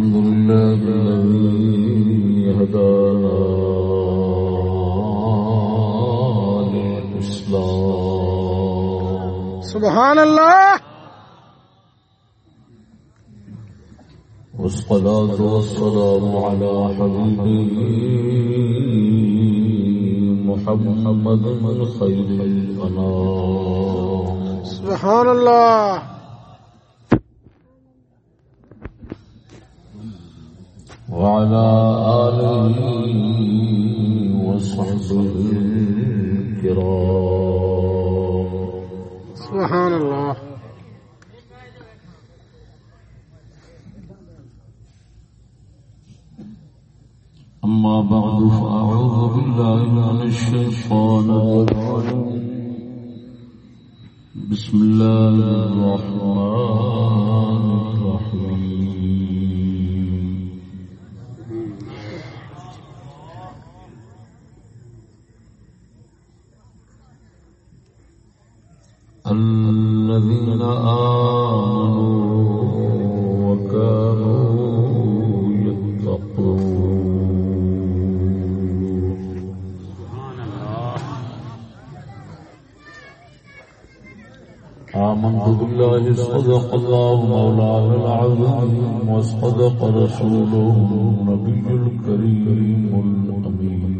الحمد لله الذي هدانا للإسلام. سبحان الله. والصلاة والسلام على حبيبه محمد من خير الأنام. سبحان الله. وعلى آله وصحبه الكرام. سبحان الله. أما بعد فأعوذ بالله من الشيطان الرجيم. بسم الله الرحمن الرحيم. الذين آمنوا وكانوا يتقون. آمنت بالله صدق الله مولانا العظيم وصدق رسوله النبي الكريم الأمين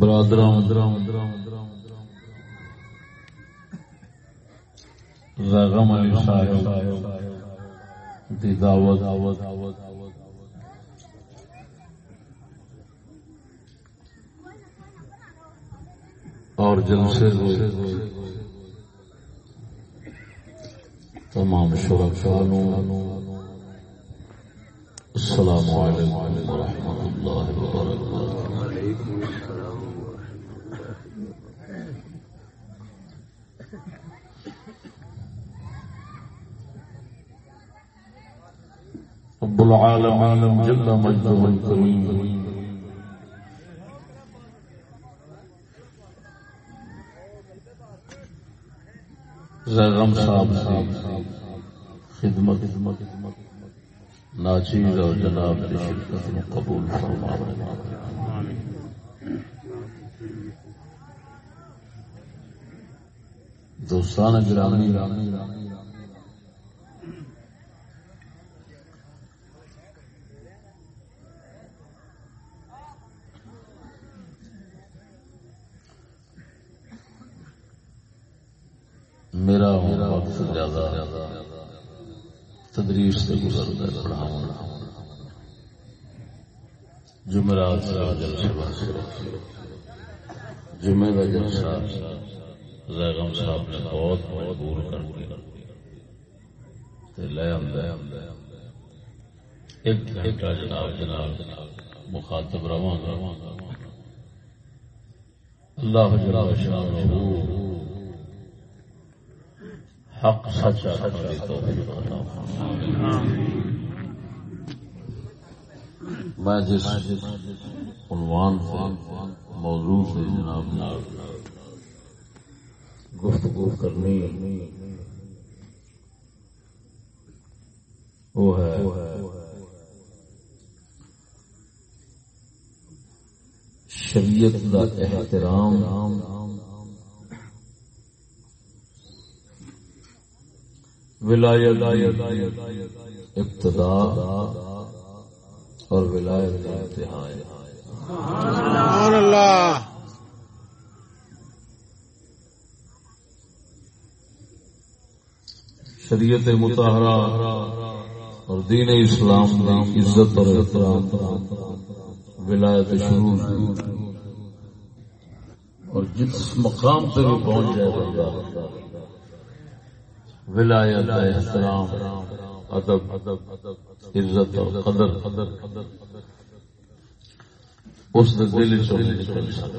برادرام غم علی صاحب دی دعوت، اور جلسے تمام شرکانوں السلام علیکم ورحمۃ اللہ وبرکاتہ۔ رب العالمين جل مجده الكريم. زیغم صاحب خدمت ناچیز اور جناب کی شرکت قبول فرما دوستان گرامی، میرا وقت زیادہ۔ تدریس سے گزرتا ہے پڑھاؤں جمعرات کا جلسہ جمعے کا جلسہ زیغم صاحب نے بہت مجبور کر کے لے آدھا ایک گھنٹہ جناب جناب مخاطب رواں اللہ جل شانہ حق سچ میں جس عنوان سے موضوع سے جناب نال گفتگو کرنی وہ ہے۔ شریعت دا احترام۔ ابتدا اور ولایت کا انتہا اللہ۔ شریعت متحرہ اور دین اسلام کی عزت اور احترام ولایت شروع اور جس مقام پہ بھی پہنچ جائے بندہ، ولایت، احترام، ادب، عزت اور قدر۔ قدر اس دل چ نکل سکتا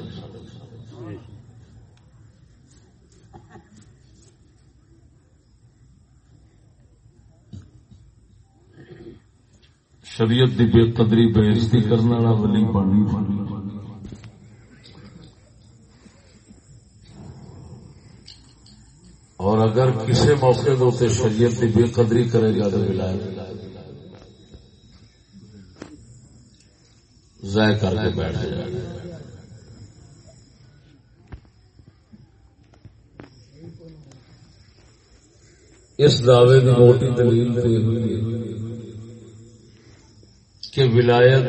شریعت دی بے قدری بےزتی کرنے والا ولی بننی اور اگر کسی موقع دے شریعت کی بے قدری کرے گا تو ضائع کر کے بیٹھ جائے۔ گا اس دعوے کی موٹی دلیل ہوئی کہ ولایت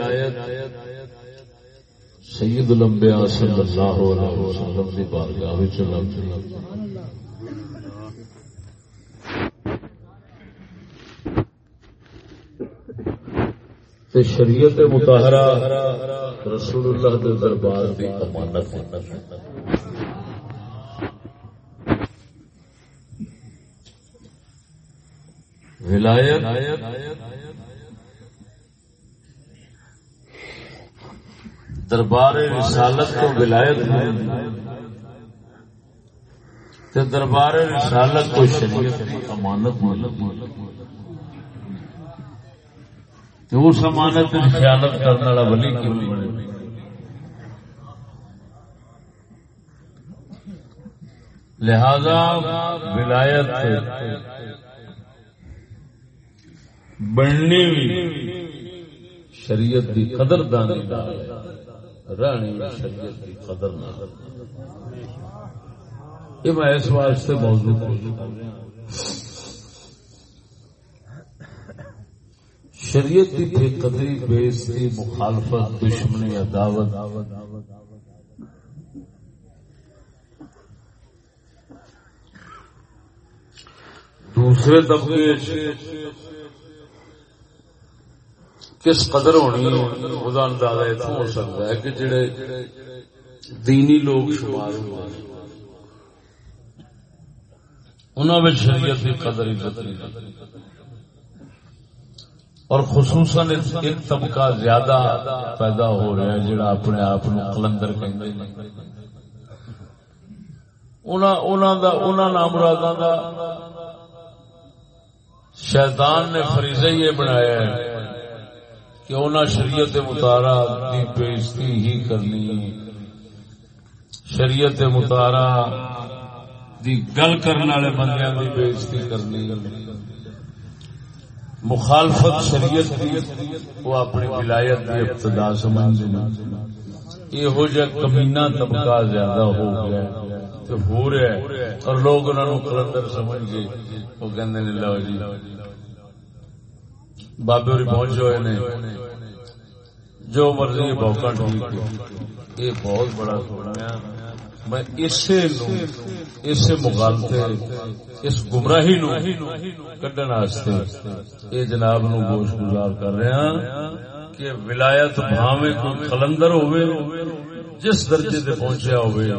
سید الانبیاء صلی اللہ علیہ وسلم کی بارگاہ وچ لگ تے شریعت مطہرہ رسول اللہ کے دربار کی امانت ولایت دربار رسالت کو ولایت تے دربار رسالت کو شریعت کی امانت اس امانت کی خیالت کرنے والا ولی کیوں نہیں لہذا ولایت بننی بھی شریعت کی قدر دانی دار رہنی شریعت کی قدر نہ یہ میں اس واسطے موضوع شریعت کی بے قدری بےزتی مخالفت، دشمنی عداوت دوسرے طبقے کس قدر ہونی وہ اندازہ اتنا ہو سکتا ہے کہ جڑے دینی لوگ شمار ہوئے انہوں شریعت کی قدر عزت نہیں۔ اور خصوصاً ایک طبقہ زیادہ پیدا ہو رہا ہے جڑا اپنے آپ کلندر کہیں نامرادوں کا شیطان نے فریضہ یہ بنایا ہے کہ انہیں شریعت متارا کی بےزتی ہی کرنی شریعت متارا دی گل کرنے والے بندے کی بےزتی کرنی مخالفت شریعت کی وہ اپنی ولایت کی ابتدا سمجھنا یہو جہ کمینا طبقہ زیادہ ہو گیا تو ہو رہا ہے۔ اور لوگ انہوں نے کلندر سمجھ گئے وہ کہنے لو جی بابے اور پہنچ ہوئے نے جو مرضی بوکا ٹھیک یہ بہت بڑا سونا میں اسے اسے مغالطے اس گمراہی نو کڈن یہ جناب نو گوش گزار کر رہے ہیں کہ ولایت بھاوے کوئی کلندر ہوئے جس درجے سے پہنچیا ہوئے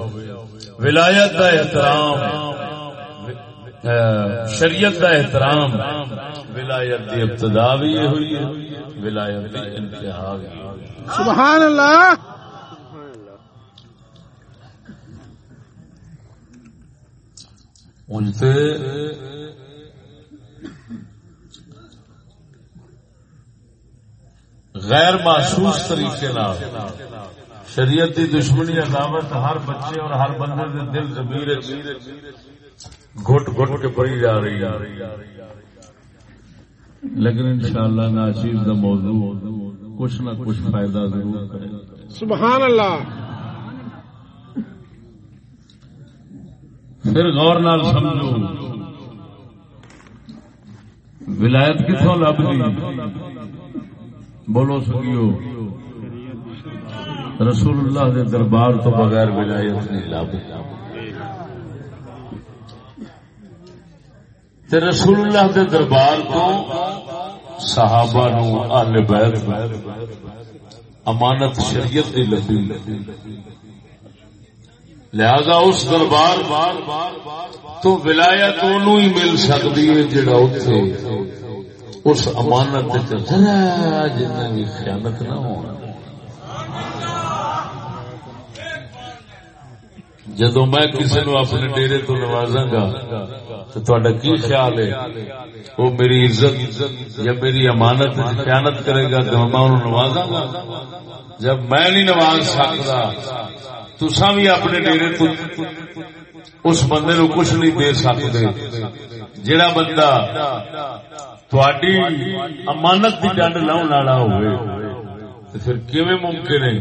ولایت کا احترام شریعت کا احترام. ولایت ابتدا بھی یہ ہوئی ہے ولایت انتہا بھی سبحان اللہ! ان سے غیر محسوس طریقے شریعت کی دشمنی عداوت ہر بچے اور ہر بندے دل زمیر گٹ گٹ کے پڑی جا رہی ہے۔ لیکن انشاءاللہ ناچیز دا موضوع کچھ نہ کچھ فائدہ ضرور کرے۔ سبحان اللہ۔ پھر غور نال سمجھو۔ ولایت کتوں لب گئی بولو سکیو رسول اللہ دے دربار تو بغیر ولایت نہیں لب تے رسول اللہ دے دربار کو صحابہ نو اہل بیت امانت شریعت دی لبی لہذا اس دربار تو ولایت انہوں ہی مل سکتی ہے جڑا اتنے اس امانت ذرا جنہیں بھی خیانت نہ ہونا جدو میں کسی نو اپنے ڈیرے تو نوازا گا، تو تھوڑا کی خیال ہے؟ وہ میری عزت یا میری امانت خیانت کرے گا تو میں انہوں نوازا گا؟ جب میں نہیں نواز سکتا تسا بھی اپنے ڈیرے تو اس بندے نو کچھ نہیں دے سکتے جڑا بندہ تھوڑی امانت کی ڈنڈ لاؤن والا ہوئے پھر کیویں ممکن ہے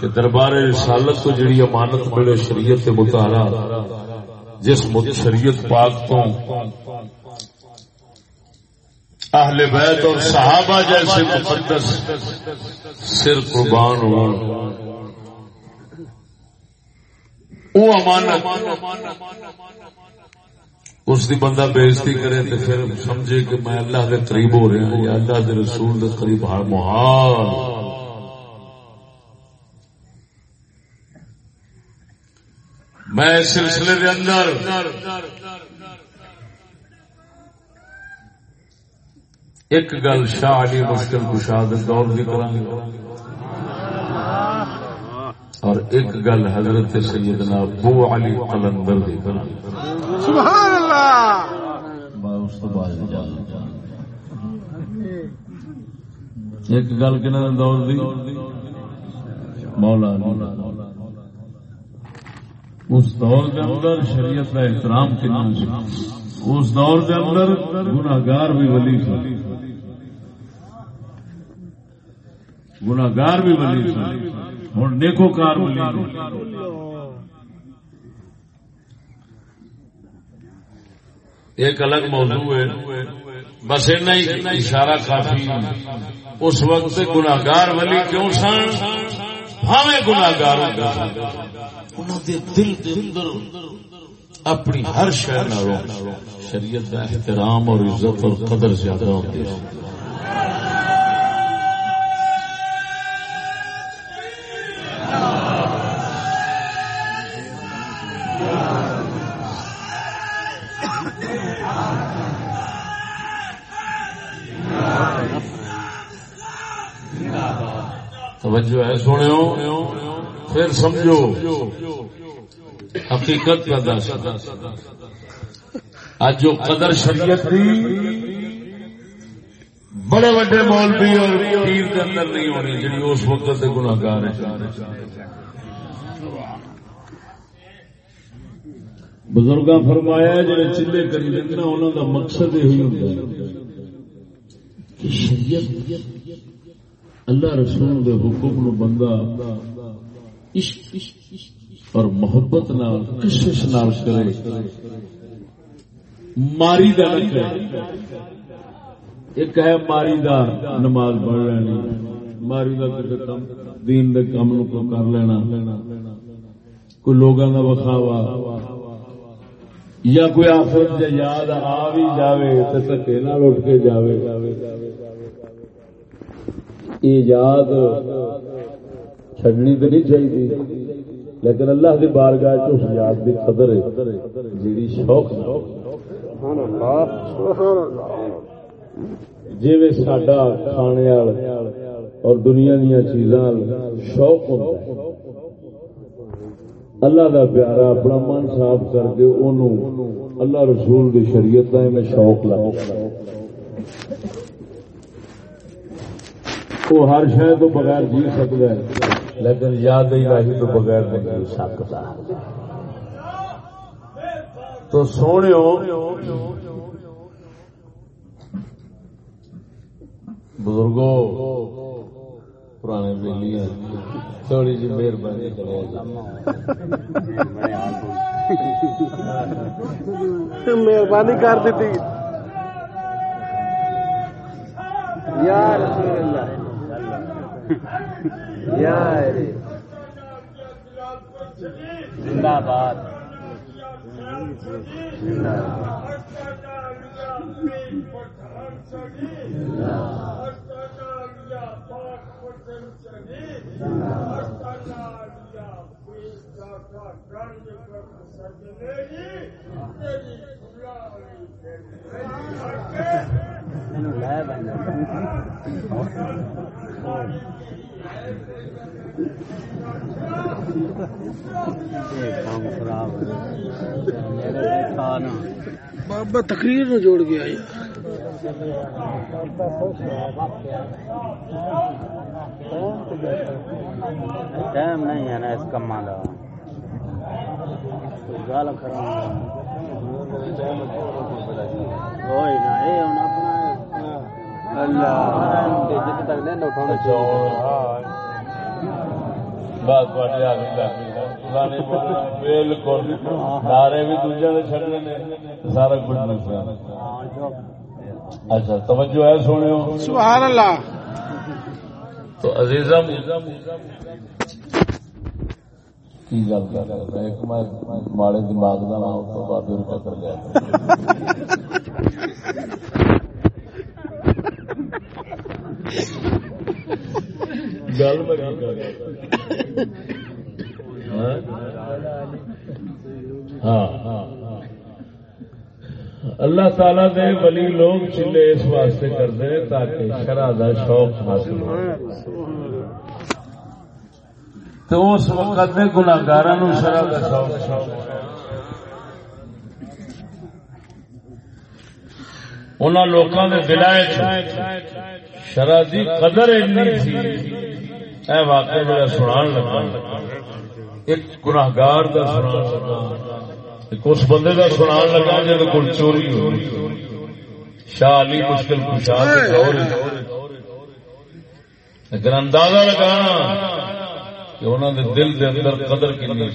کہ دربار رسالت تو جڑی امانت ملے شریعت متارا جس شریعت پاک تو اہل بیت اور صحابہ جیسے مقدس سر قربان ہو وہ امانت اس دی بندہ بےزتی کرے تو پھر سمجھے کہ میں اللہ کے قریب ہو رہا ہوں، یا اللہ کے رسول کے قریب ہر محال۔ میں اس سلسلے کے اندر ایک گل شاہ علی مشکل کشاد دور بھی کرا اور ایک گل حضرت سیدنا بو علی قلندر دی کرا سبحان اللہ ایک گل کنہ دور دی۔ مولا مولا اس دور کے اندر شریعت کا احترام کنا اس دور کے اندر گناگار بھی ولی تھا گناگار بھی ولی تھا ہوں نیکو کار ولی ایک الگ موضوع ہے۔ بس ایسا ہی، اشارہ کافی۔ اس وقت گناگار ولی کیوں سن؟ دل اپنی ہر شہر شریعت کا احترام اور عزت اور قدر زیادہ ہوتی ہے۔ توجہ ہے سونے پھر سمجھو۔ حقیقت کا دس۔ آج جو قدر شریعت تھی بڑے بڑے مولوی اور پیر کے اندر نہیں ہونی جی اس وقت سے گناگار ہے بزرگ فرمایا جڑے چلے کری لینا انہوں کا مقصد یہی ہوتا کہ شریعت اللہ رسول دے حکم نو بندہ عشق اور محبت نال کشش نال کرے۔ ماری دا نہ کرے۔ ایک ہے ماری دا نماز پڑھ لینی۔ ماری دا کسی کام دین دے کام نو کو کر لینا۔ کوئی لوگاں دا وکھاوا یا کوئی آخرت یاد آ بھی جاوے، تے سکے نال اٹھ کے جاوے۔ ایجاد چڈنی تو نہیں چاہیے۔ لیکن اللہ کی بارگاہ اس یاد کی قدر ہے جی شوق جی سڈا کھانے اور دنیا دیا چیزاں شوق ہوتا ہے۔ اللہ کا پیارا اپنا من صاف کر کے انہوں اللہ رسول کی شریعت کا میں شوق لگا وہ ہر شہر تو بغیر جی سکتا ہے۔ لیکن یاد ہی راہی تو بغیر نہیں جی سکتا۔ تو سونے بزرگوں پرانے ہیں تھوڑی جی مہربانی کرے مہربانی کر دیتی۔ یا رسول اللہ۔ زندہ باد. زندہ بابا تقریر نو جوڑ گیا ٹائم نہیں ہے نا اس کما کا۔ بالکل نعرے بھی دوجے سارا کچھ اچھا توجہ ہے سونے سبحان اللہ۔ تو عزیزم کی گل کر رہا ایک میں ماڑے دماغ تو کر گیا گل ہاں؟, ہاں،, ہاں،, ہاں؟ اللہ تعالی دے ولی لوگ چلے اس واسطے کرتے تاکہ شرح کا شوق حاصل ہو۔ تو اس وقت میں گناگار شرح کا شوق ان لوگوں کے دل شرح کی قدر اینی تھی۔ اے واقعہ میرا سنان لگا۔ ایک گناگار کا سنان لگا۔ ایک اس بندے کا سنان لگا جب کل چوری ہو شاہ علی مشکل کشا لیکن اندازہ لگانا کہ انہوں نے دل دے اندر قدر کنی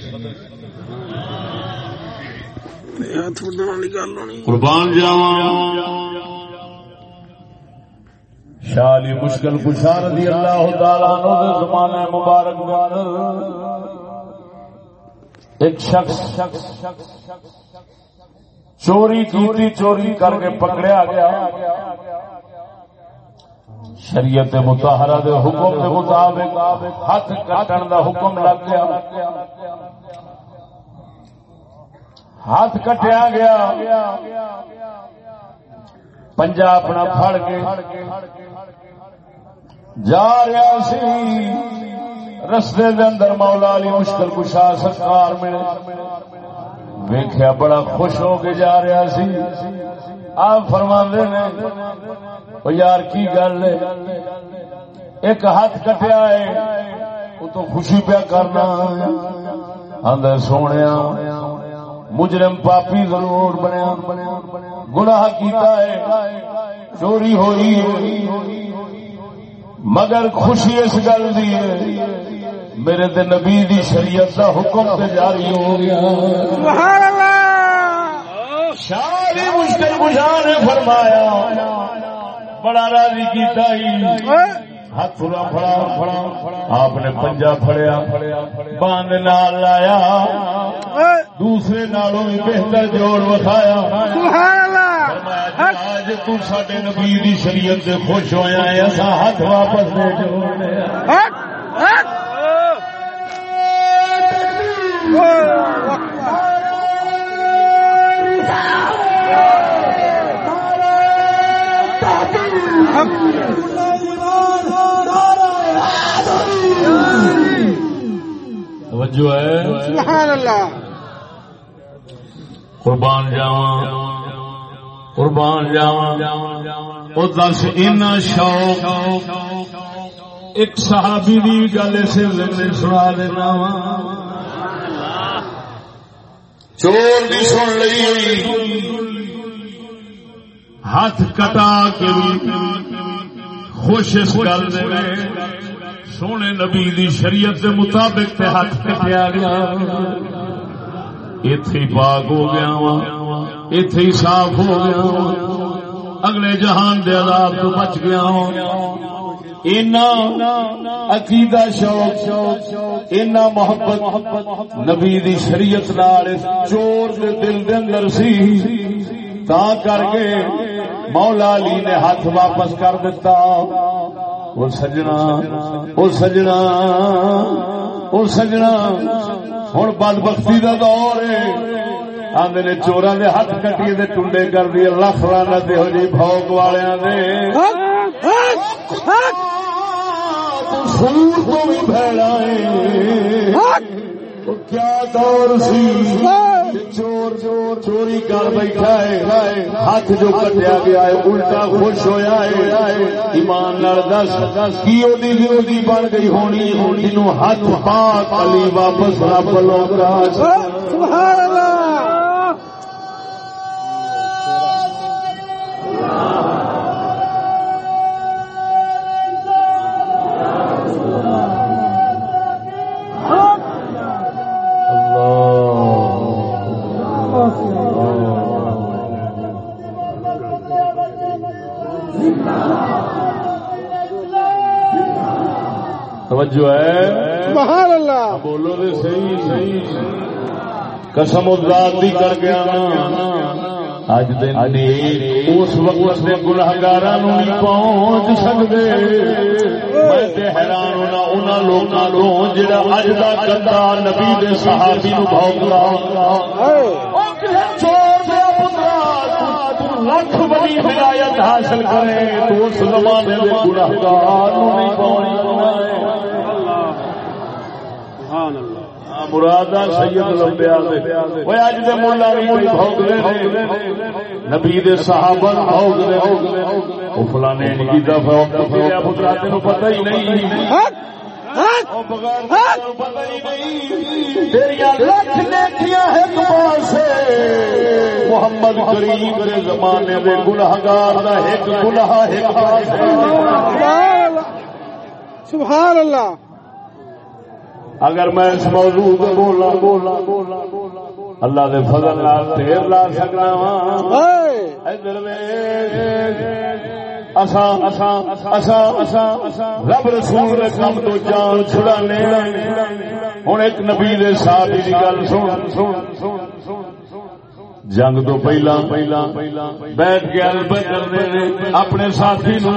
قربان جاوا شاہ علی مشکل کشا رضی اللہ تعالیٰ عنہ دے زمانہ مبارک دے ایک شخص چوری کی چوری کر کے پکڑیا گیا۔ شریعت متحرہ دے حکم دے مطابق ہاتھ کٹن دا حکم لگ گیا۔ ہاتھ کٹیا گیا۔ پنجا اپنا پھڑ کے جا رہا سی۔ رستے دے اندر مولا علی مشکل کشا سرکار میں ویخیا بڑا خوش ہو کے جا رہا سی۔ آپ فرما نے یار کی گل ایک ہاتھ کٹیا ہے وہ تو خوشی پیا کرنا اندر سونے مجرم پاپی ضرور بنیا، گناہ کیتا ہے، چوری ہوئی مگر خوشی اس گل دی میرے تے نبی دی شریعت دا حکم تے جاری ہو گیا سبحان اللہ! مشکل کشا نے فرمایا۔ بڑا راضی کیتا ہی۔ ہاتھ پورا پڑا پڑا آپ نے پنجا پڑیا باندھ نال لایا۔ دوسرے نالوں بھی بہتر جوڑ وکھایا۔ سبحان اللہ آج تو نبی دی شریعت سے خوش ہویا ہے ایسا ہاتھ واپس دے جوڑنے ہٹ۔ ہٹ۔ توجہ ہے۔ سبحان اللہ قربان جاواں۔ قربان جاواں۔ او دس اینا شوق۔ ایک صحابی دی گل سے سنا دینا وا چور بھی سن لئی ہاتھ کٹا کے بھی خوش اس گل سونے نبی دی شریعت دے مطابق تے ہاتھ کٹیا گیا۔ اتے پاک ہو گیا وا اتے صاف ہو گیا وا اگلے جہان دے عذاب تو بچ گیا وا عقیدہ شوق، اینا محبت نبی دی شریعت نال چور دے دل دے اندر سی۔ تا کر کے مولا علی نے ہاتھ واپس کر دیتا وہ سجنا وہ سجنا وہ سجنا۔ ہوں بد بختی کا دور ہے۔ آدھے نے چورا دے ہاتھ کٹی دے ٹنڈے کر دیے۔ لکھ لانا دے جی بھوک والے نے سور کو بھی بھڑا کیا دور سی چور چور چوری کر بیٹھا ہے ہاتھ جو کٹیا گیا ہے الٹا خوش ہویا ہے ایمان نال دس کی اودی دی بن گئی ہونی ہونی نو ہاتھ پاک علی واپس رب لوگ سبحان اللہ۔ توجہ ہے سبحان اللہ. بولو دے صحیح صحیح. قسم ذات دی کر گیا نا اج دن اس وقت دے گنہگار نہیں پہنچ سکتے میں تے حیران ہونا انہاں لوکاں تو جڑا اج دا کندا نبی دے صحابی نو بھوکدا چور دے پترا تو لکھ بڑی ہدایت حاصل کرے تو اس زمانے دے گنہگار نہیں پہنچ مرادا سید لمبیا اج دے مولا بھی کوئی بھوگلے نبی دے صحابہ او فلانے پترا تینو پتہ ہی نہیں۔ محمد کریم زمانے دے گنہگار دا ایک گناہ ایک سبحان اللہ۔ اگر میں اس موضوع کو بولا بولا بولا اللہ دے فضل نال ڈھیر لا سکنا وا ادھر رب رسول دے کم تو جان چھڑانے ایک نبی دے گل سن سن۔ جنگ تو پہلا پہلا بیٹھ کے اپنے ساتھی نو،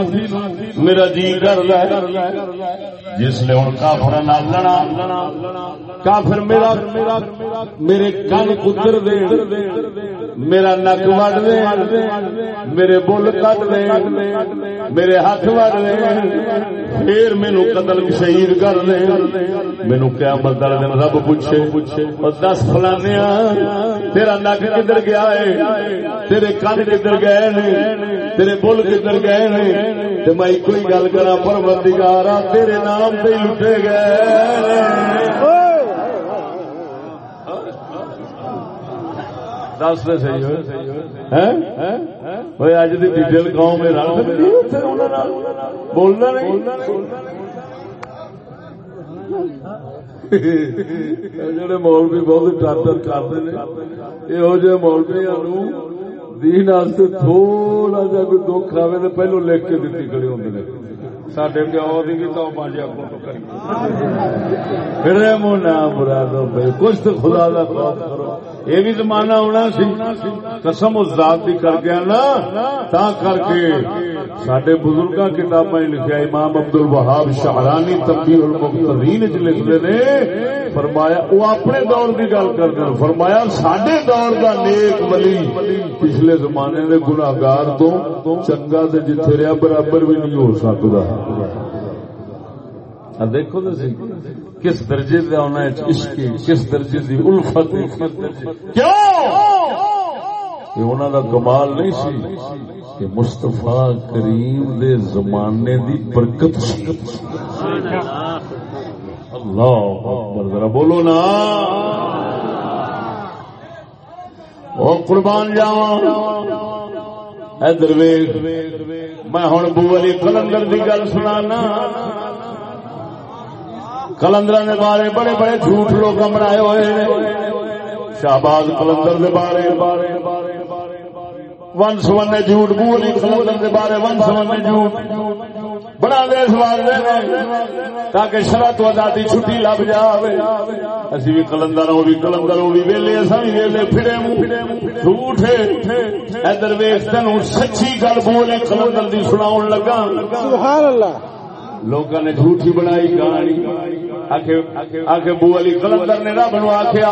میرا جی کر جس نے ہوں کافر لڑا کافر میرا میرے کن کتر دے، میرا نک وڈ دے، میرے بل کٹ دے، میرے ہاتھ وڈ دے، پھر مینو قتل شہید کر دے۔ مینو کیا مدد دن رب پوچھے دس فلانے تیرا نک کدھر گیا ہے؟ تیرے کن کدھر گئے نے؟ تیرے بل کدھر گئے نے؟ تو میں ایک ہی گل کرا پروردگار تیرے نام پہ لٹے گئے۔ دس دے صحیح ہوئے اج دی ڈیٹیل قوم میں رل بولنا نہیں جڑے مولوی بہت ٹاٹر کرتے ہیں یہو جہ مولوی دین تھوڑا جا کوئی دکھ آئے تو پہلو لکھ کے دیتی کھڑے ہوں سڈے پیو کی بھی تو بھائی کچھ تو خدا کا خوف کرو یہ بھی زمانہ ہونا سی۔ قسم اس ذات کی کر گیا نا تا کر کے سڈے بزرگ کتابیں لکھا امام عبد الوہاب شاہرانی تبی المخترین چ لکھتے نے۔ فرمایا وہ اپنے دور کی گل کرتے ہیں فرمایا سڈے دور کا نیک ولی پچھلے زمانے کے گناگار تو چنگا جتھے رہا برابر بھی نہیں ہو سکتا دیکھو تو کس درجے کا ہونا عشق کس درجے کی الفت کیوں؟ انہوں کا کمال نہیں سی کہ مستفا کریم دے زمانے دی برکت اللہ ذرا بولو نا۔ او قربان جاواں۔ ادھر ویخ میں ہوں بو علی کلندر کی گل سنا کلندر نے بارے بڑے بڑے جھوٹ لوگ بنائے ہوئے شہباز کلندر دے بارے۔ بارے ون سونے جھوٹ بو علی کلندر دے بارے ون سونے جھوٹ۔ بنا دے دے تاکہ شرط آزادی چھٹی لب جائے اسی بھی کلندر وہ بھی کلندر وہ بھی ویلے اصا بھی ویلے پھڑے منہ جھوٹ ادھر ویس تین سچی گل بولے کلندر دی سناؤ لگا سبحان اللہ۔ لوگوں نے جھوٹی بنائی کہانی۔ آخ بو علی کلندر نے رب نو آخیا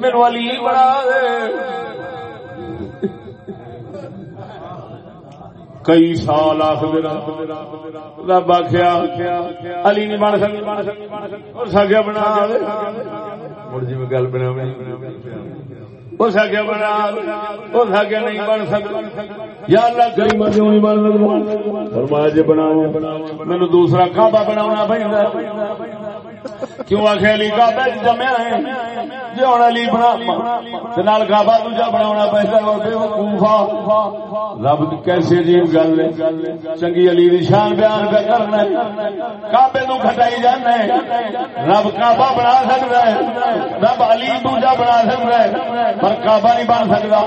میرو علی بنا دے۔ کئی سال رب آخیا علی نہیں بن سکتا سکیا بنا مڑ جی میں گل بنا بنا وہ نہیں بن سکتا۔ یا اللہ کریم کیوں نہیں بن فرمایا جی بنا مینو دوسرا کعبہ بنا پہ کیوں آخ علی کعبہ جمیا ہے؟ جی ہوں علی بنا نال کعبہ دوجا بنا پیسہ رب کیسے عجیب گل ہے؟ چنگی علی نشان بیان پہ کرنا کعبے نو کٹائی جانا رب کعبہ بنا سکتا ہے۔ رب علی دوجا بنا سکتا ہے۔ پر کعبہ نہیں بن سکتا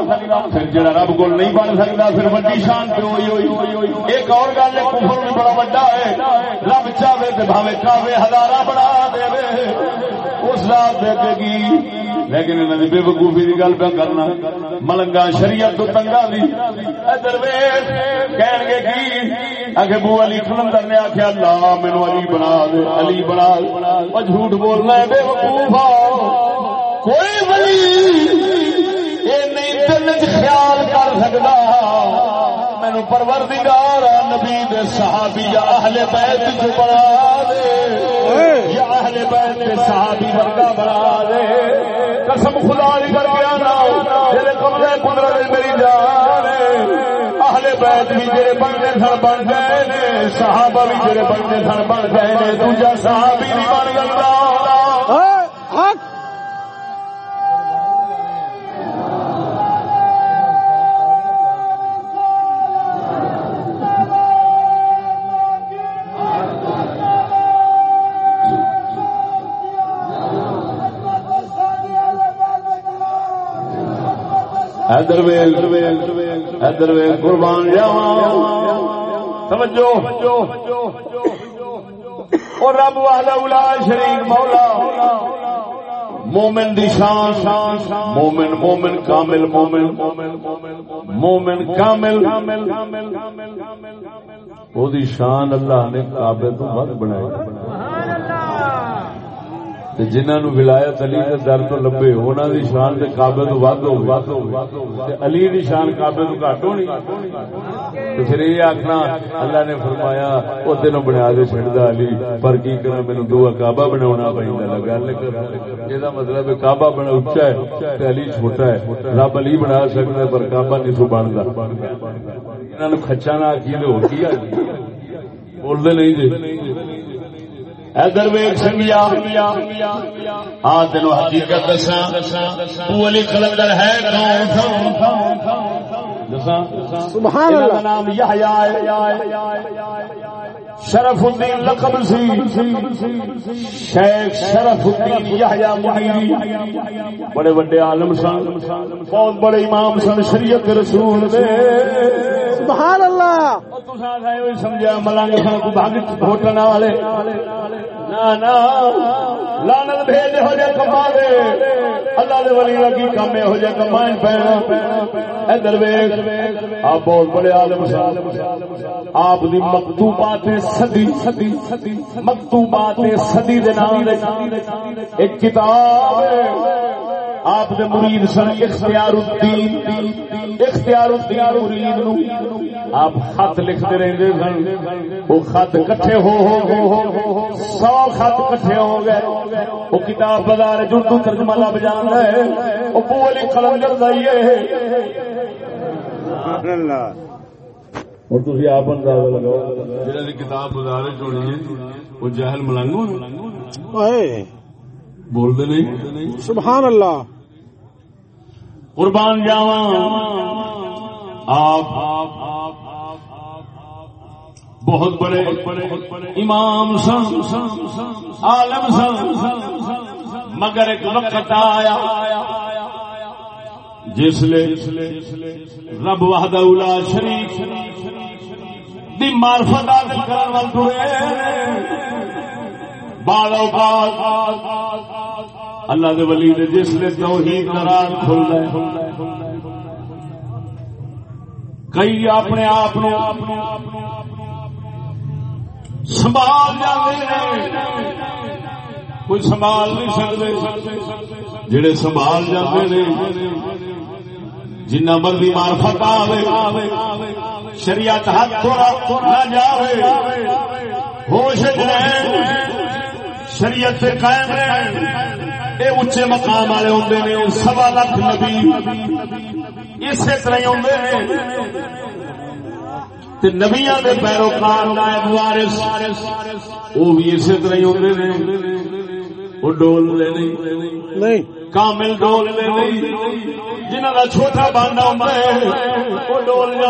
پھر جڑا رب کو نہیں بن سکتا پھر وڈی شان پہ ہوئی ہوئی؟ ایک اور گل ہے، کفر بڑا وڈا ہے۔ رب چاہے تو بھاوے کعبے ہزارہ بنا دے اس رات دے گی لیکن انہوں نے بے وقوفی کی گل پہ کرنا۔ ملنگا شریعت تو تنگا دی۔ ادھر کہن گے کی؟ آگے بو علی کلندر نے آخیا اللہ مینو علی بنا دے، علی بنا دے۔ جھوٹ بولنا ہے، بے وقوف کوئی ولی یہ نہیں، دل خیال کر سکتا مینو پروردگار نبی دے صحابی یا اہل بیت جو بنا دے۔ یا اہل بیت صحابی ورگا بنا دے۔ قسم خدا دی کر کے آنا تیرے قبضے قدرت میری جان اہل بیت بھی جڑے بننے سن بن گئے نے۔ صحابہ بھی جڑے بننے سن بن گئے نے۔ دوجا صحابی نہیں بن گیا حق۔ ادھر ادھر قربان جاوا سمجھو؟ اور رب والا الا شریف مولا۔ مومن دی شان، مومن مومن کامل، مومن مومن کامل۔ وہ دی شان اللہ نے کعبے تو ود بنائی۔ جنہوں ولایت علی کے در تو لبے انہوں دی شان کے کابے تو ود ہو علی دی شان کابے تو گھٹ ہونی۔ تو پھر یہ آخنا اللہ نے فرمایا وہ تینوں بنا دے چڑھتا علی، پر کی کرنا میرے دو کعبہ بنا پہ گل یہ مطلب کعبہ بنا اچا ہے علی چھوٹا ہے۔ رب علی بنا سکتا ہے، پر کعبہ نہیں سو بنتا انہوں نے کچا نہ کی ہو گیا بولتے نہیں جی۔ ادھر ویگ سنگیا۔ ہاں تینوں حقیقت دسا علی کلندر ہے سبحان اللہ۔ نام شرف الدین لقب سی۔ شیخ شرف الدین یحییٰ منیری بڑے بڑے عالم سن۔ بہت بڑے امام سن شریعت رسول دے۔ سبحان اللہ! سمجھا ملنگ سن کو بھاگ ہوٹل والے۔ لانت بھیج ہو جائے کما دے۔ اللہ دے ولی کی کم ہو جائے کما پینا ادھر آپ بہت بڑے عالم آپ دی مکتوبات صدی صدی صدی مکتوبات صدی دے نام ایک کتاب آپ دے مرید سن اختیار الدین اختیار الدین مرید نو۔ آپ خط لکھتے رہتے سن۔ وہ خط کٹھے ہو ہو ہو سو خط کٹھے ہو گئے۔ وہ کتاب بازار جردو ترجمہ لب جانا ہے۔ وہ بولی قلم کر دائیے اور تھی آپ اندازہ لگاؤ۔ جہاں کتاب بازار چونی ہے وہ جہل ملنگو بولتے نہیں؟ سبحان اللہ۔ قربان جاوا آپ بہت بڑے امام سن، عالم سن۔ مگر ایک وقت آیا جس لے رب وحد اولا شریف دی معرفت حاصل کرن وال ٹرے بعد اوقات اللہ دے ولی نے جس لے توحید دا راز کھل کئی اپنے آپ نو سنبھال جاتے کوئی سنبھال نہیں سکتے جڑے سنبھال جاتے ہیں جنہ مرضی مارفت آوے، شریعت ہاتھ تھوڑا نہ جاوے۔ ہوش رہے، شریعت سے قائم رہے۔ اے اچے مقام والے ہوندے نے سوا لاکھ نبی۔ اسی طرح ہوندے نے۔ تے نبیاں دے پیروکار نائب وارث وہ بھی اسی طرح ہی ہوندے نے۔ وہ ڈول دے نہیں۔ کامل ڈول دے نہیں چھوٹا بانڈا ہے وہ ڈول نے۔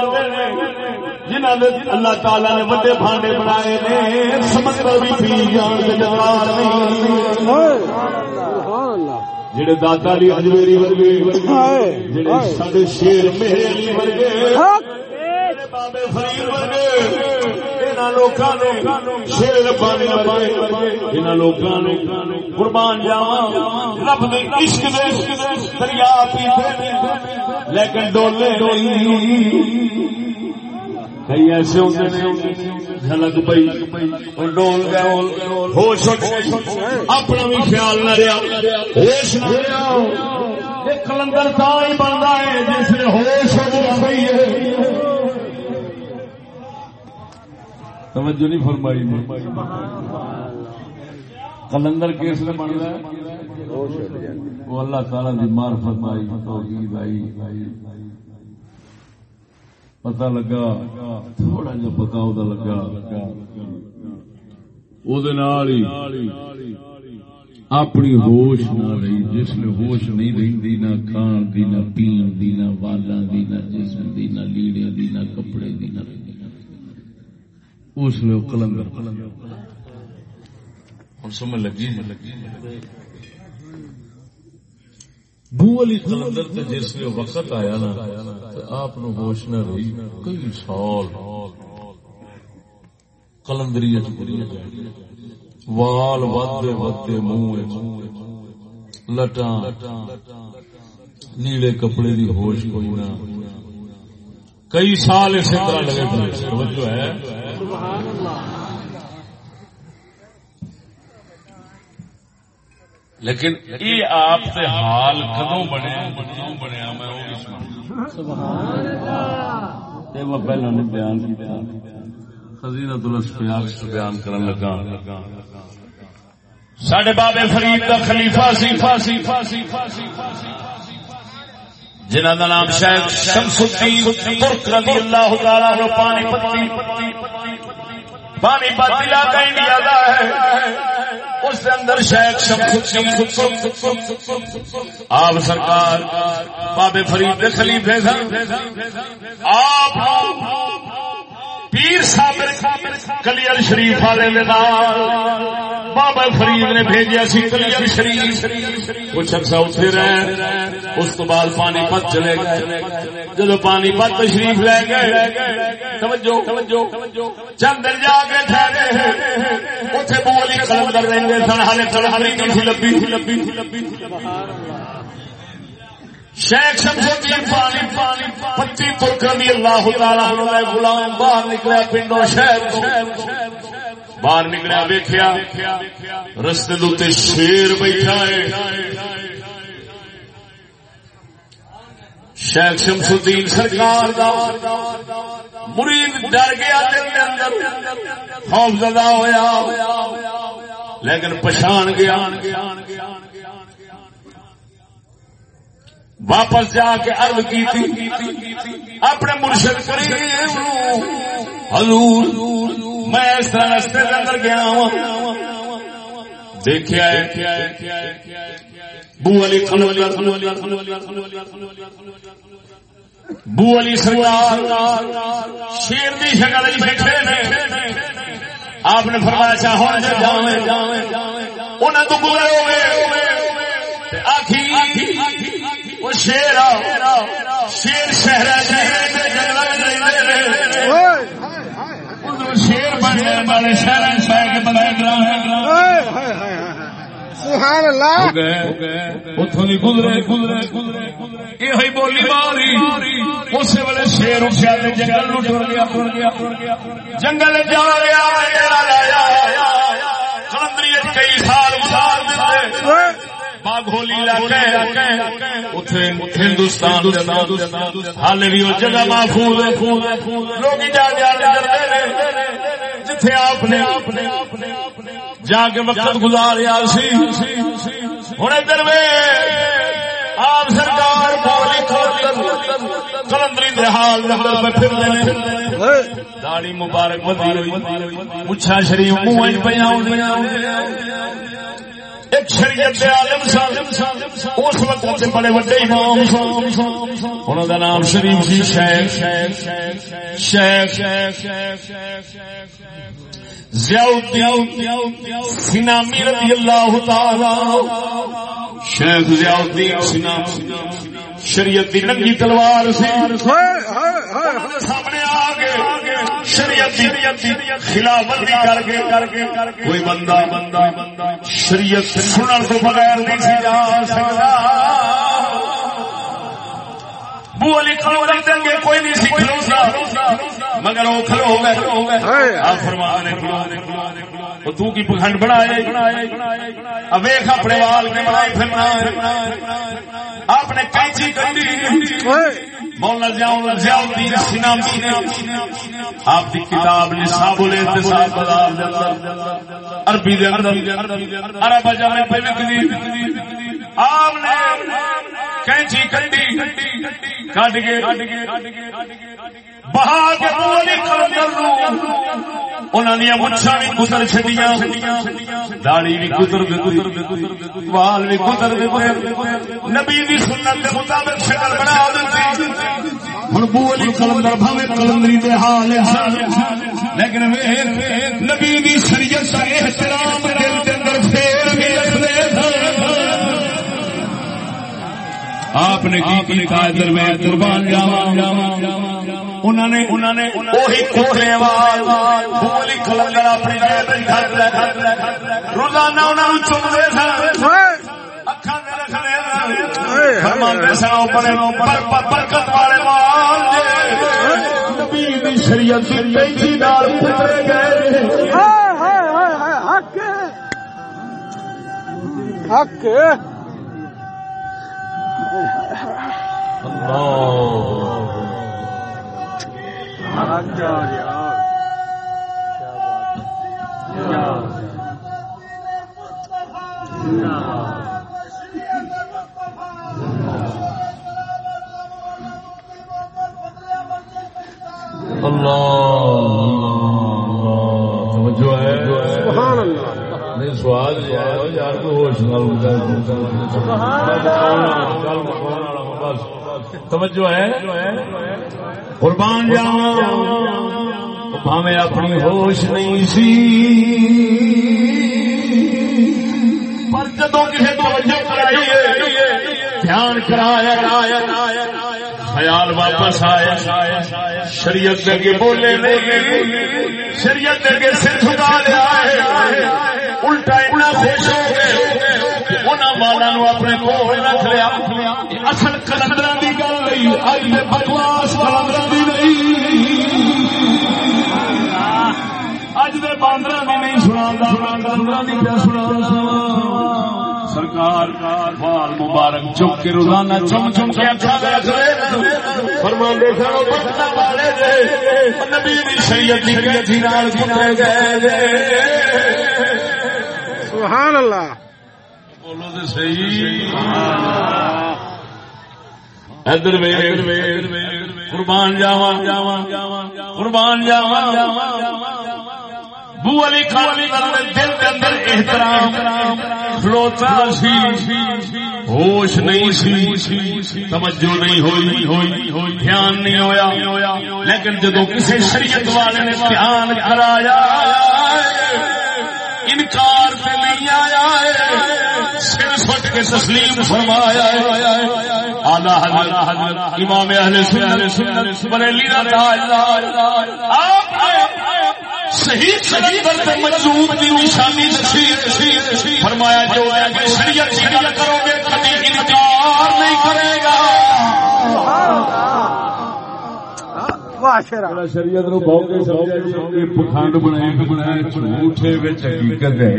اللہ تعالی نے بڑے بانڈے بنائے نے سمندر بھی پی جان جوار نہیں۔ جڑے داتا علی اجمیری ورگے جڑے سارے شیر مہر علی ورگے حق بابے فرید ورگے انہاں لوکاں نے شیر ربانی ورگے انہاں لوکاں نے قربان جاواں رب دے عشق دے دریا پیتے لیکن ڈولے کئی ایسے ہوتے نے جھلک پئی، اور ڈول گئے ہوش اٹھ اپنا بھی خیال نہ رہا، ہوش نہ رہا۔ یہ کلندر تا ہی بنتا ہے جس نے ہوش ہو گئی ہے۔ توجہ نہیں فرمائی۔ کلندر کیس میں بن رہا ہے؟ وہ اللہ تعالی کی معرفت آئی توحید آئی۔ پتا لگا، تھوڑا جا پتا وہ لگا۔ اپنی ہوش نہ رہی، جس نے ہوش نہیں رہی نہ کھان دی، نہ پین دی، نہ والا دی، نہ جسم دی، نہ لیڑے دی، نہ کپڑے دی، نہ اس نے کلندر ہوں سمجھ لگی؟ بو علی کلندر تے جس نے وقت آیا نا تے آپ نو ہوش نہ رہی۔ کئی سال کلندری وال ودے ودے منہ لٹاں۔ نیلے کپڑے دی ہوش کوئی نہ۔ کئی سال اسی طرح لگے پڑے توجہ ہے۔ لیکن یہ آپ سے حال کدوں بنے بنیا میں وہ بھی سنا میں پہلے نے بیان کیا خزینہ الاسفیاق سے بیان کرن لگا۔ ساڈے بابے فرید دا خلیفہ سی۔ فاسی فاسی فاسی جنہ دا نام شاید شمس الدین ترک رضی اللہ تعالی عنہ پانی پتی۔ پانی پت علاقہ انڈیا کا ہے۔ اس کے اندر شاید شمس آپ سرکار، بابے فرید خلیفے سن۔ آپ پیر صاحب کلیئر شریف والے بابا فرید نے بھیجا سی کلیئر شریف۔ کچھ عرصہ اتنے رہے، اس کو بعد پانی پت چلے گئے۔ جب پانی پت تشریف لے گئے، توجہ، چند دن جا کے ٹھہرے اتنے بولی کلندر رہتے سن ہالے کلندری نہیں لبی لبی لبی شیخ شمس الدین جی، پانی پانی پتی ترک رضی اللہ تعالی عنہ غلام، باہر نکلیا پنڈوں، شہر باہر نکلیا ویکھیا، رستے دے شیر بیٹھا ہے۔ شیخ شمس الدین سرکار دا مرید ڈر گیا دل دے اندر خوف زدہ ہویا، لیکن پچھان گیا۔ واپس جا کے عرض کی تھی اپنے مرشد کریم حضور، میں اس طرح رستے کے اندر گیا ہوں دیکھا بو علی بو علی سرکار، شیر دی شکل بیٹھے آپ نے فرمایا اچھا، چاہو جاویں۔ انہاں تو گزرے ہوئے تے آکھی شیر شیر شہر شیر بن گئے بڑے شہر شہر گراں سبحان اللہ۔ اتوں گزرے گزرے گزرے۔ یہ بولی ماری۔ اس ویلے شیر اٹھیا جنگل ٹر گیا ٹر گیا۔ جنگل جا رہا کئی سال گزار باغولی ہندوستان ہال بھی وہ جگہ محفوظ لوگ جتھے آپ نے جا کے وقت گزاریا سی۔ ہوں ادھر آپ سرکار کلندری دہال داڑی مبارک پوچھا شریف منہ پہ ایک شریعت دے عالم سن، اس وقت بڑے بڑے امام سن۔ انہاں دا نام شریف جی شیخ شیخ شیخ۔ سنامی رضی اللہ تعالی شیخ سنامی شریعت ننگی تلوار سامنے آ گئے۔ شریعت خلاف کر کے کر کے کوئی بندہ بندہ شریعت سنن تو بغیر نہیں جا سکتا۔ بو علی کھلو دیں گے کوئی نہیں سی کھلوتا مگر وہ کھلو گئے آپ فرمانے کھلو تو کی ایک اپنے وال کے بنائے پھرنا آپ نے کینچی کر دی۔ مولانا ضیاء ضیاء الدین سنامی نے۔ آپ کی کتاب نصاب الاتصاب بازار عربی دے اندر عرب پہ لکھ آپ نے کینچی کٹی کٹ کے بہا کے انہوں نے مچھا بھی گزر داڑی بھی گزر وال بھی گزر نبی بھی سنت کے مطابق شکل بنا ہوں بو علی کلندر بھاوے کلندری دے حال لیکن نبی شریعت کا احترام دل کے اندر پھیر۔ آپ نے کی قائدر میں قربان جاوا انہوں نے انہوں نے وہی کوٹھے بولی کلندر اپنی روزانہ انہوں نے چمتے سن۔ برکت والے شریعت حق۔ جو ہے سبحان اللہ نہیں سوال یار ہوش توجہ ہے قربان جاوا بھاوے اپنی ہوش نہیں سی پر جدو کسی توجہ کرائیے دھیان کرایا خیال واپس آیا شریعت کے بولے نہیں شریعت کے سر جھکا لیا الٹا اتنا خوش ہو گئے۔ والا نو اپنے کول رکھ لیا۔ اصل کلندر کی گل نہیں اج بکواس کلندر کی نہیں۔ اج دے نہیں پیا سرکار بال مبارک، چک کے روزانہ چم چم کے فرماندے والے نبی شریعت گئے سبحان اللہ۔ بولو تو صحیح۔ ادھر قربان جاوا قربان جاوا بو علی خالی دل کے اندر احترام۔ کھلوتا سی۔ ہوش نہیں سی۔ توجہ نہیں ہوئی۔ ہوئی دھیان نہیں ہویا۔ لیکن جدو کسی شریعت والے نے دھیان کرایا انکار پہ آیا سر سٹ کے تسلیم فرمایا آلہ حضرت، امام اہل سنت، بریلی آپ صحیح مجذوب نشانی دسی فرمایا جو ہے شریعت شریعت کرو گے، کبھی انکار نہیں کرے گا۔ شریعت نو بہت پکھانڈ بنایا بنایا جھوٹے حقیقت ہے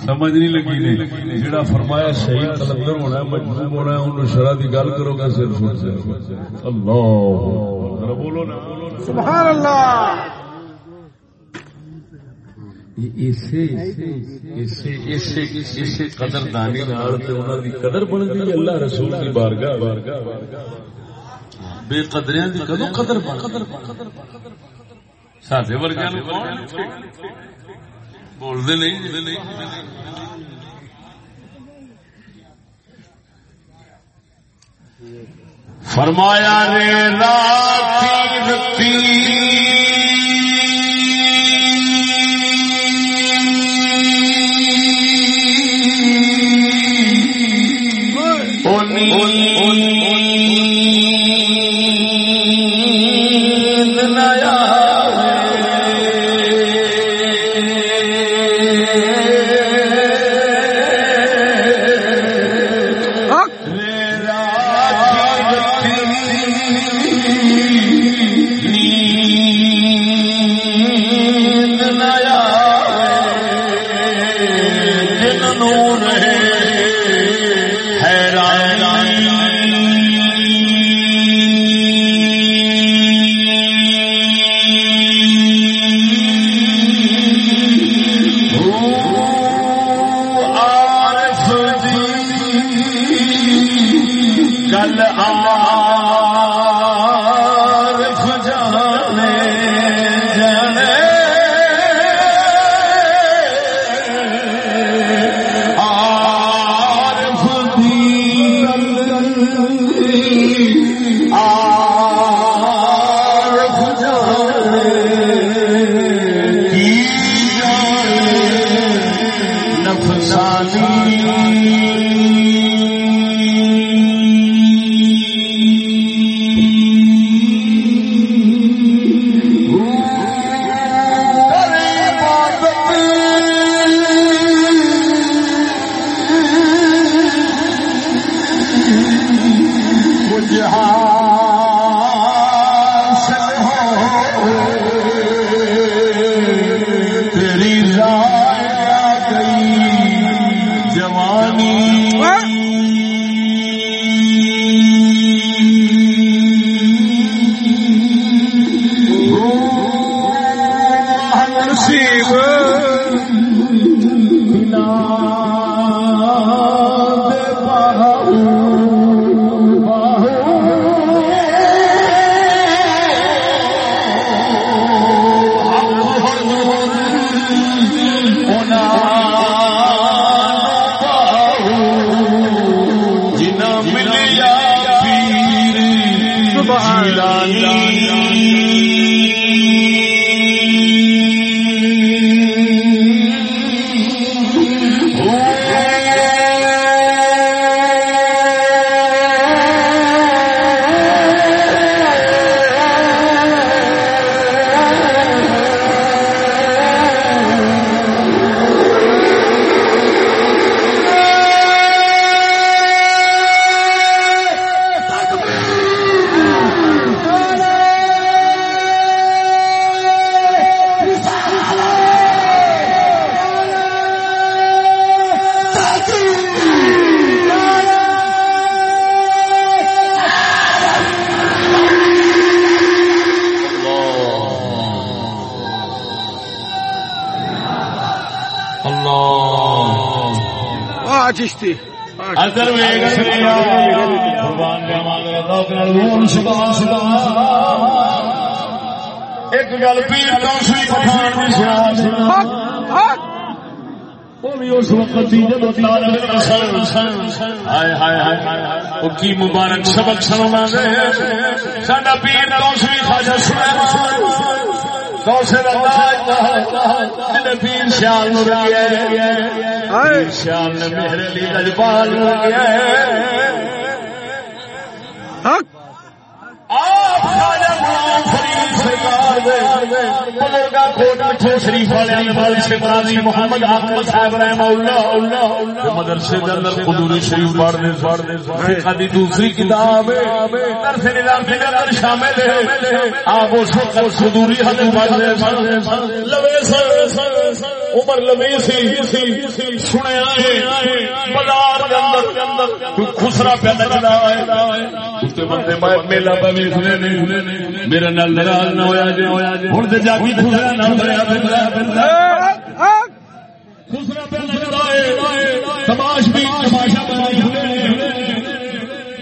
سمجھ نہیں لگی نہیں جڑا فرمایا صحیح کلندر ہونا مجموع ہونا انہوں شرح کی گل کرو گا صرف اللہ بولو نا سبحان اللہ قدر دانی قدر بن گئی اللہ رسول کی بارگاہ بے قدریاں دی کدو قدر قدر سادے ورگا بولتے نہیں جی۔ فرمایا رے رات تین نفسانی چشتی۔ ایک مبارک سبق سنا سا پیر خاجا پیر شیال نے میرے لیے لجپال آپ غلام فرید سرکار دے۔ شریف والے محمد احمد صاحب رحمہ اللہ۔ مدرسے اندر قدوری شریف دی دوسری کتاب درس نظام اندر شامل ہے۔ آپ اس وقت قدوری لوے سر۔ عمر لوی سی، سنیا ہے، بازار اندر کوئی خسرا پہ نچدا ہے۔ بندے پہ نال ناراض نہ ہویا جے۔ ہن تے خسرا نہ بندہ خسرا پہ نچدا ہے تماش بھی تماشا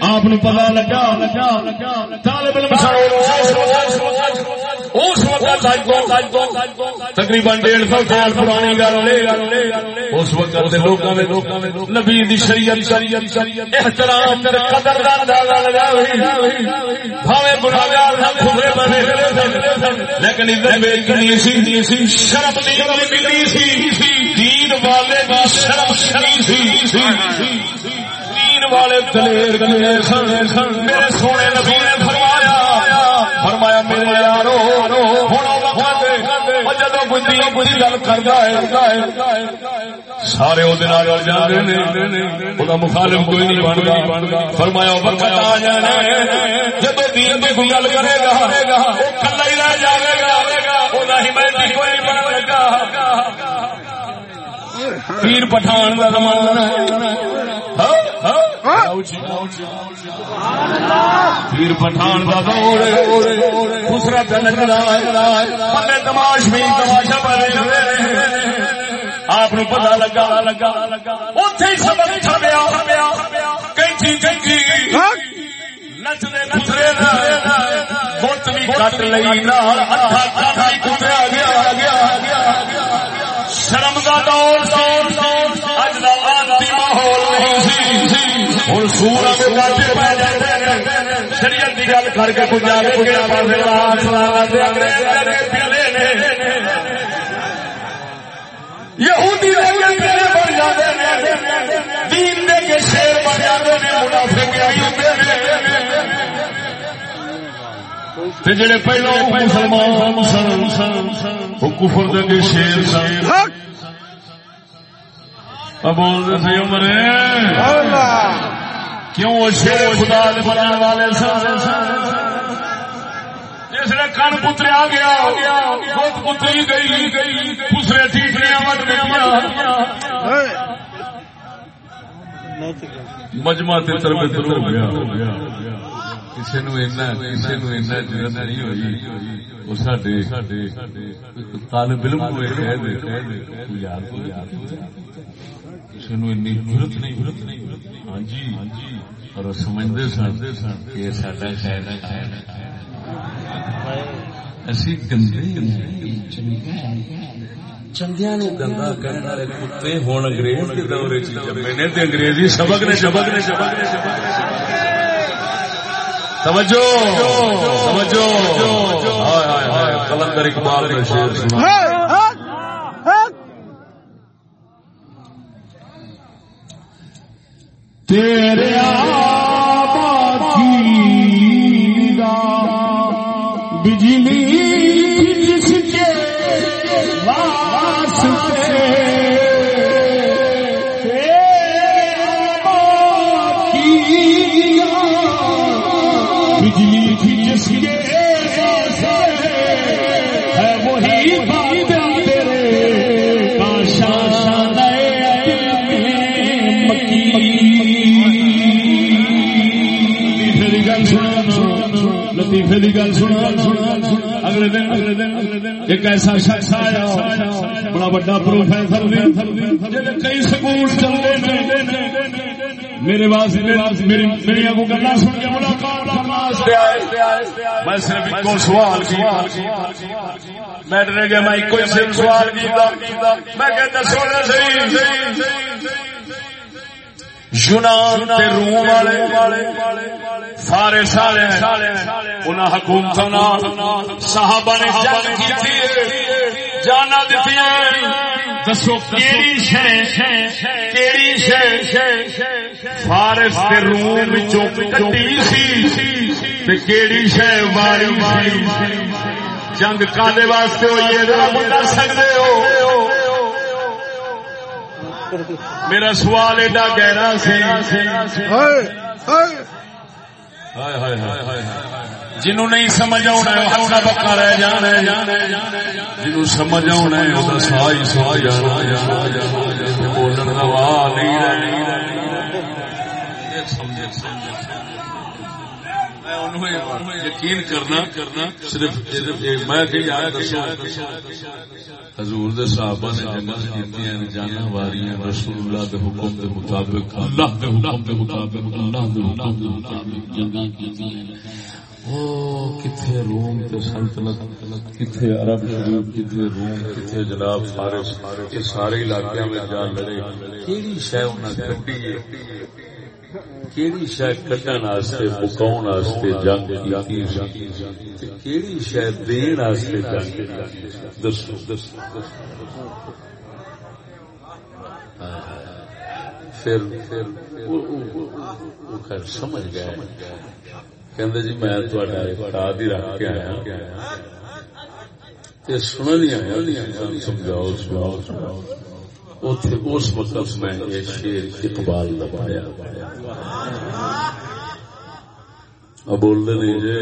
آپ پتا لگا لگا طالب علم اس وقت تقریباً ڈیڑھ سو سال پرانی گل اس وقت نبی شریعت احترام قدر لیکن شرم دین والے شرم دین والے دلیر دلیر میرے سونے نبی نے سارے مخالف کوئی نہیں بنتا فرمایا جب دین کی کوئی گل کرے گا کلا ہی رہ جائے گا پیر پٹھان کا زمانہ پیر پٹھان کا دور دوسرا تماش بھی تماشا آپ پتا لگا لگا اتنے سبق چھڑیا کینچی کینچی۔ نچرے بت بھی کٹ لئی کتریا گیا شرم کا دور دور دور ہوں سورا شریعت کی گل کر کے کچھ یہودی بن جاتے دین دے کے شیر بن جاتے جڑے پہلو مسلمان سن وہ کفر دے شیر سن۔ بول سی عمر۔ کیوں شیر خدا بنانے والے جس نے کن گیا۔ خود پتری گئی۔ مجمع ہو گیا۔ کسی نو کسی نو ضرورت نہیں ہوئی۔ طالب علم ہوئے کسی نو نہیں۔ ہاں جی۔ اور سمجھتے سن سڈا خیر اسی گندے نے گندا کرنے والے کتے ہوں انگریز کے دورے چمے نے انگریزی سبق نے سبق نے۔ سبق نے سبق توجہ کلندر اقبال کا شیر سنا تیرے آ لطیفے کی گل سنا اگلے دن اگلے دن اگلے دن ایک ایسا شخص آیا، بڑا بڑا پروفیسر کئی سکول چلتے میرے واسطے میری اگو گلا سن کے میں صرف ایک سوال میں ڈرے گیا، میں کوئی صرف سوال کیتا۔ میں کہتا سونا صحیح۔ یونان تے روم والے سارے سارے انہاں حکومت صحابہ نے جنگ کی جانا دسو کیڑی شے کیڑی شے؟ فارس تے روم وچوں کٹی سی تے کیڑی شے واری سی۔ جنگ کالے واسطے ہوئی ہے؟ بتا سکتے ہو؟ میرا سوال ایڈا گہرا جنہوں نہیں سمجھ آنا ہاتھا پکا رہ جانا جنہوں سمجھ آنا ہے سائی سا جانا بولن کا واہ نہیں رہی یقین کرنا کرنا صرف میں حضور دے صحابہ نے جنگل کیتیاں، جانا واریاں رسول اللہ دے حکم دے مطابق، اللہ دے حکم دے مطابق، اللہ دے حکم دے مطابق جنگاں کیتیاں۔ او، کتھے روم تے سلطنت، کتھے عرب شریف کتھے روم، کتھے جناب فارس، یہ سارے علاقے میں جا لڑے۔ کیڑی شے انہاں کڈی ہے؟ کیڑی شاید کٹن واسطے مکاؤن واسطے جنگ کیڑی شاید دین واسطے جنگ دسو دسو پھر خیر سمجھ گیا کہ جی میں خراب ہی رکھ کے آیا ہاں۔ سننا آیا سمجھاؤ سناؤ سناؤ اس وقت میں یہ شیر اقبال دبایا بول دے نہیں جی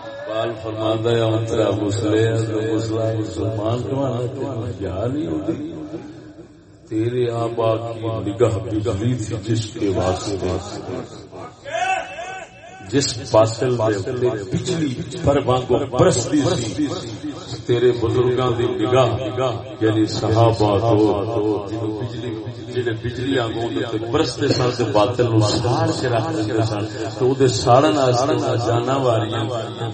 اقبال فرما ہے انترا مسلے مسلا مسلمان کیا نہیں ہوتی تیرے آبا کی نگاہ بگہی تھی جس کے واسطے۔ جس فاصل بجلی پر وانگو برستی سی، تیرے بزرگاں دی نگاہ یعنی صحابہ تو بجلی جڑے بجلی آنگوں تے برستے سن تے باطل نو ساڑ کے رکھ دے سن تے او دے ساڑن واسطے جانا واریاں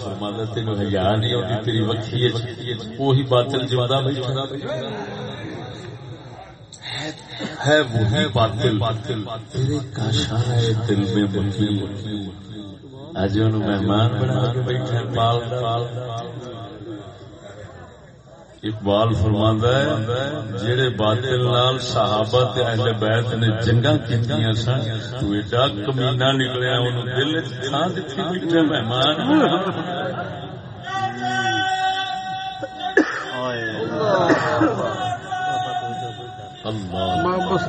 فرماندا تینو حیا نہیں ہوندی، تیری وکھی وچ وہی باطل جوندا بیٹھا ہے۔ وہی باطل، تیرے کاشان ہے دل میں مکی اج ان مہمان بنا کے بیٹھے پال اقبال فرماندا ہے جڑے باطل نال صحابہ تے اہل بیت نے جنگاں کیتیاں سن تو ایڈا کمینہ نکلیا اونوں دل وچ تھاں دتی بیٹھے مہمان اللہ بس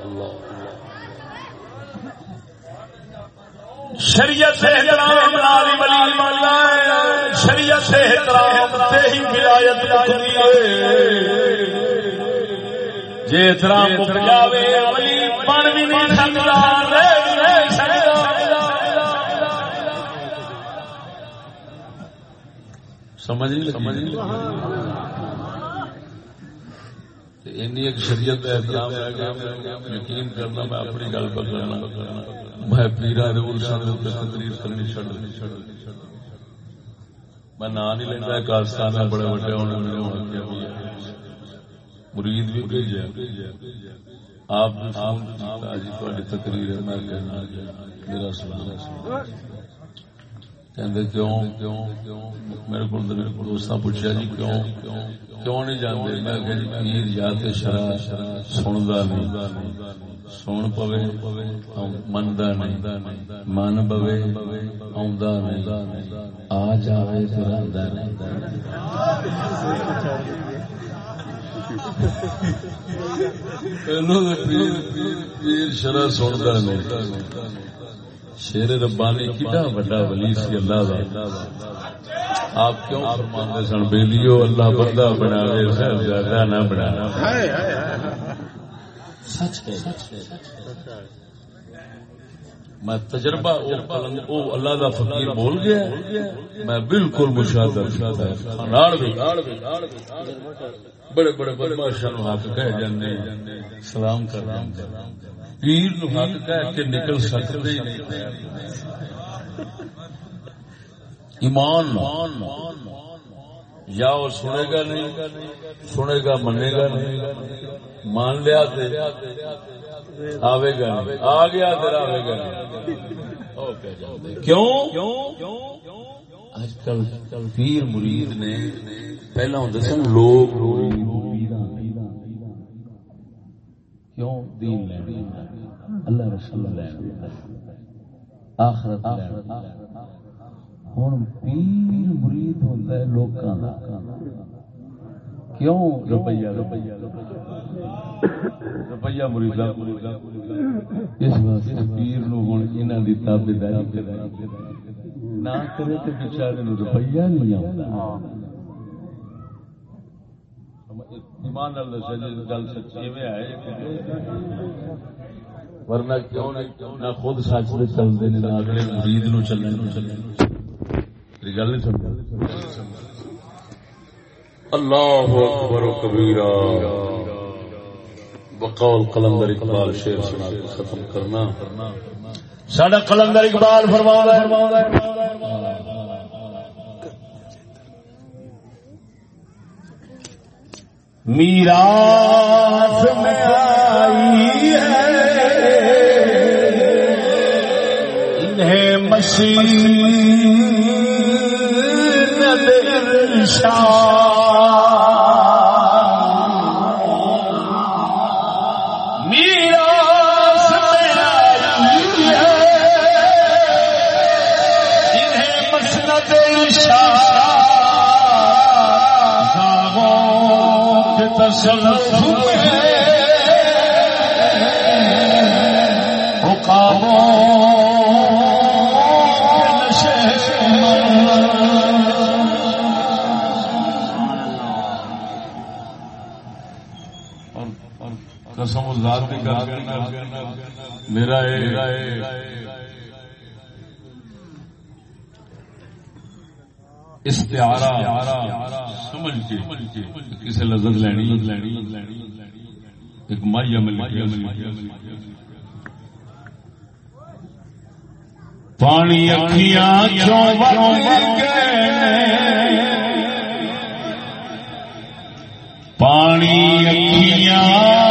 شریعت سے احترام نالی ولی مالا شریعت سے احترام تے ہی ولایت مکتی ہے۔ جے احترام مک جاوے ولی بن بھی نہیں سکتا۔ رہ بھی نہیں سکتا سمجھ نہیں سمجھ نہیں ایک شریعت احترام یقین کرنا میں اپنی گل پر کرنا میں پیرا تقریر کرنی چڑ میں نہیں لینا کارستان بڑے بڑے مرید بھی بھیجا آپ جی تقریر ہے، میں کہنا جی، میرا سلام پوچھا جی نہیں جانتے میں جی شرا سنتا نہیں سن پوے منتا نہیں من پوے آ جائے تو رہتا پیر شرا سنتا شیر ربانی کڈا بڑا ولی سی اللہ دا؟ آپ کیوں فرماندے سن بیلیو، اللہ بندہ بناوے خیر زیادہ نہ بنانا سچ ہے۔ میں تجربہ او اللہ دا فقیر بول گیا میں بالکل مشاہدہ نال بھی۔ بڑے بڑے بدماشاں نو حق کہہ جاندے سلام کر جاندے پیر نو حق کہہ کے نکل سکتے ایمان یا وہ سنے گا نہیں سنے گا منے گا نہیں۔ مان لیا تے آوے گا نہیں۔ آ گیا تیرا آوے گا نہیں۔ کیوں؟ اج کل پیر مرید نے، پہلا ہوں سن، لوگ کیوں دین لینا اللہ رسول لینا آخرت لینا ہوں پیر مرید ہوتا ہے لوکاں دا۔ کیوں؟ روپیہ روپیہ روپیہ مرید اس واسطے پیر نو ہن انہاں دی تابعداری کرے۔ نہ کرے تے بیچارے نو روپیہ نہیں آوندا۔ ایمان اللہ سے گل سچی میں ورنہ کیوں نہ خود سچ دے چلدے نے نہ اگلے مرید نو چلنے نو چلنے میری گل نہیں سمجھ اللہ اکبر و کبیرہ۔ بقول قلندر اقبال شیر سنا ختم کرنا۔ ساڈا قلندر اقبال فرما میراث میں آئی ہے۔ انہیں مشین قسم میرا استعارہ سمجھ کے کسی لذت لینی؟ ایک مائی عمل پانی اکھیاں کیوں بن گئے؟ پانی اکھیاں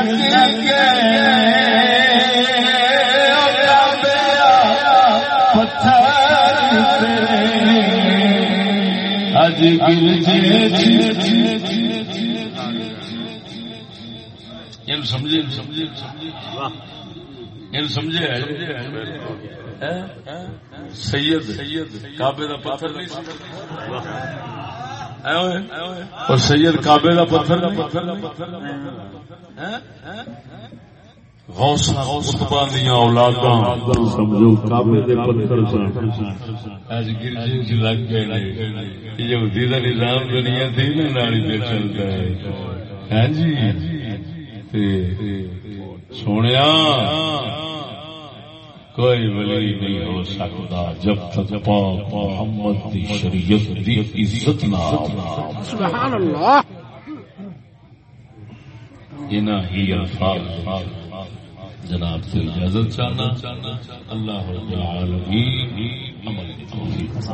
اج سمجھے سمجھے سمجھے۔ سید سید کا پتھر اور سید کعبے کا پتھر پتھر کا پتھر غوثہ غوثہ دیا اولاداں۔ سمجھو کعبے دے پتھر سن۔ اج گرجے وچ لگ گئے نے۔ یہودی دا نظام دنیا تے نہ نالی تے چلتا ہے۔ ہاں جی۔ تے سونیا کوئی ولی نہیں ہو سکتا جب تک پاک محمد دی شریعت دی عزت نہ سبحان اللہ۔ الفاظ۔ جناب سے اجازت چاہنا اللہ عمل توفیق۔